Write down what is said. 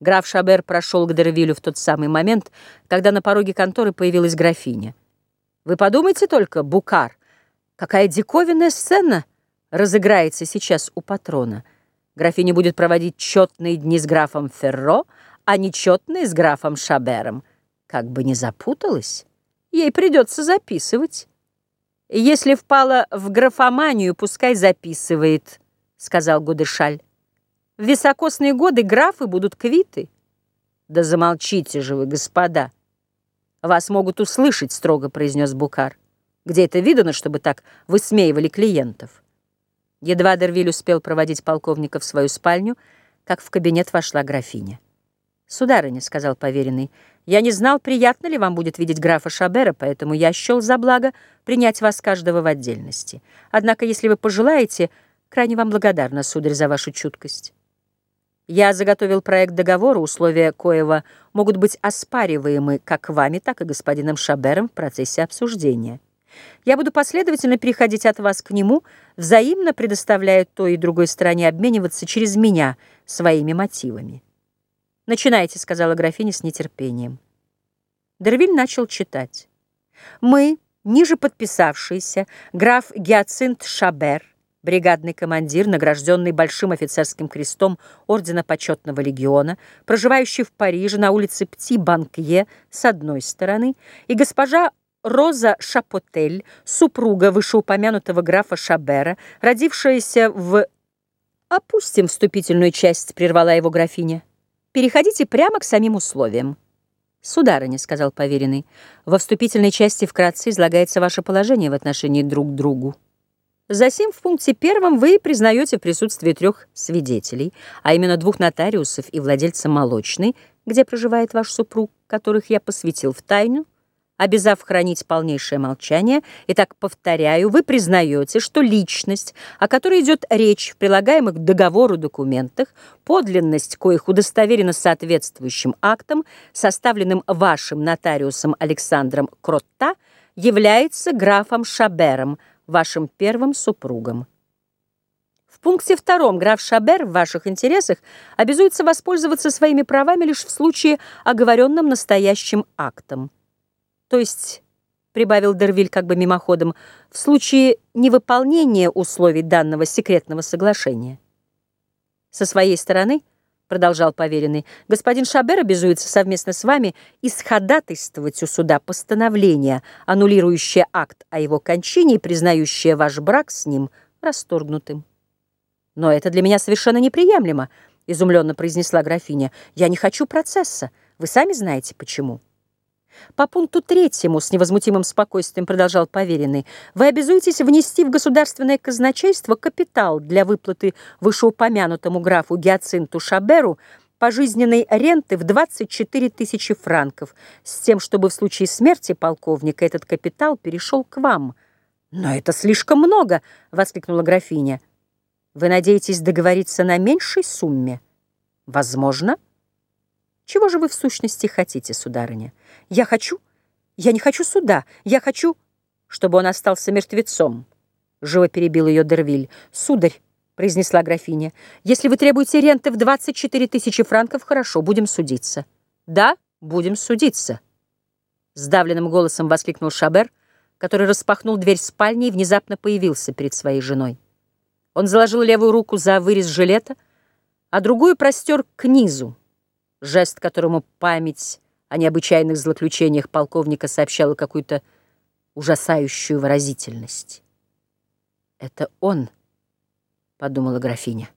Граф Шабер прошел к Дервилю в тот самый момент, когда на пороге конторы появилась графиня. «Вы подумайте только, Букар, какая диковинная сцена разыграется сейчас у патрона. Графиня будет проводить четные дни с графом Ферро, а нечетные с графом Шабером. Как бы не запуталась, ей придется записывать». «Если впала в графоманию, пускай записывает», — сказал Гудышаль. В високосные годы графы будут квиты. Да замолчите же вы, господа. Вас могут услышать, строго произнес Букар. Где это видано, чтобы так высмеивали клиентов? Едва Дервиль успел проводить полковника в свою спальню, как в кабинет вошла графиня. «Сударыня», — сказал поверенный, — «я не знал, приятно ли вам будет видеть графа Шабера, поэтому я счел за благо принять вас каждого в отдельности. Однако, если вы пожелаете, крайне вам благодарна, сударь, за вашу чуткость». Я заготовил проект договора, условия коего могут быть оспариваемы как вами, так и господином Шабером в процессе обсуждения. Я буду последовательно переходить от вас к нему, взаимно предоставляя той и другой стороне обмениваться через меня своими мотивами. «Начинайте», — сказала графиня с нетерпением. Дервиль начал читать. «Мы, ниже подписавшиеся, граф Гиацинт Шабер, бригадный командир, награжденный Большим офицерским крестом Ордена Почетного легиона, проживающий в Париже на улице Пти-Банкье с одной стороны, и госпожа Роза Шапотель, супруга вышеупомянутого графа Шабера, родившаяся в... «Опустим вступительную часть», — прервала его графиня. «Переходите прямо к самим условиям». «Сударыня», — сказал поверенный, — «во вступительной части вкратце излагается ваше положение в отношении друг к другу». Засим в пункте первом вы признаете присутствие трех свидетелей, а именно двух нотариусов и владельца молочной, где проживает ваш супруг, которых я посвятил в тайну, обязав хранить полнейшее молчание. Итак, повторяю, вы признаете, что личность, о которой идет речь в прилагаемых к договору документах, подлинность коих удостоверена соответствующим актом, составленным вашим нотариусом Александром Кротта, является графом Шабером, вашим первым супругом. В пункте втором граф Шабер в ваших интересах обязуется воспользоваться своими правами лишь в случае оговоренным настоящим актом. То есть, прибавил Дервиль как бы мимоходом, в случае невыполнения условий данного секретного соглашения. Со своей стороны – продолжал поверенный, господин Шабер обязуется совместно с вами исходатайствовать у суда постановление, аннулирующее акт о его кончине и признающее ваш брак с ним расторгнутым. Но это для меня совершенно неприемлемо, изумленно произнесла графиня. Я не хочу процесса. Вы сами знаете, почему. По пункту третьему с невозмутимым спокойствием продолжал поверенный, вы обязуетесь внести в государственное казначейство капитал для выплаты вышеупомянутому графу Гиацинту Шаберу пожизненной ренты в 24 тысячи франков, с тем, чтобы в случае смерти полковника этот капитал перешел к вам. «Но это слишком много!» — воскликнула графиня. «Вы надеетесь договориться на меньшей сумме?» «Возможно». Чего же вы в сущности хотите, сударыня? Я хочу... Я не хочу суда. Я хочу, чтобы он остался мертвецом. Живо перебил ее Дервиль. Сударь, произнесла графиня, если вы требуете ренты в 24 тысячи франков, хорошо, будем судиться. Да, будем судиться. Сдавленным голосом воскликнул Шабер, который распахнул дверь спальни и внезапно появился перед своей женой. Он заложил левую руку за вырез жилета, а другую простер к низу, жест которому память о необычайных злоключениях полковника сообщала какую-то ужасающую выразительность. «Это он», — подумала графиня.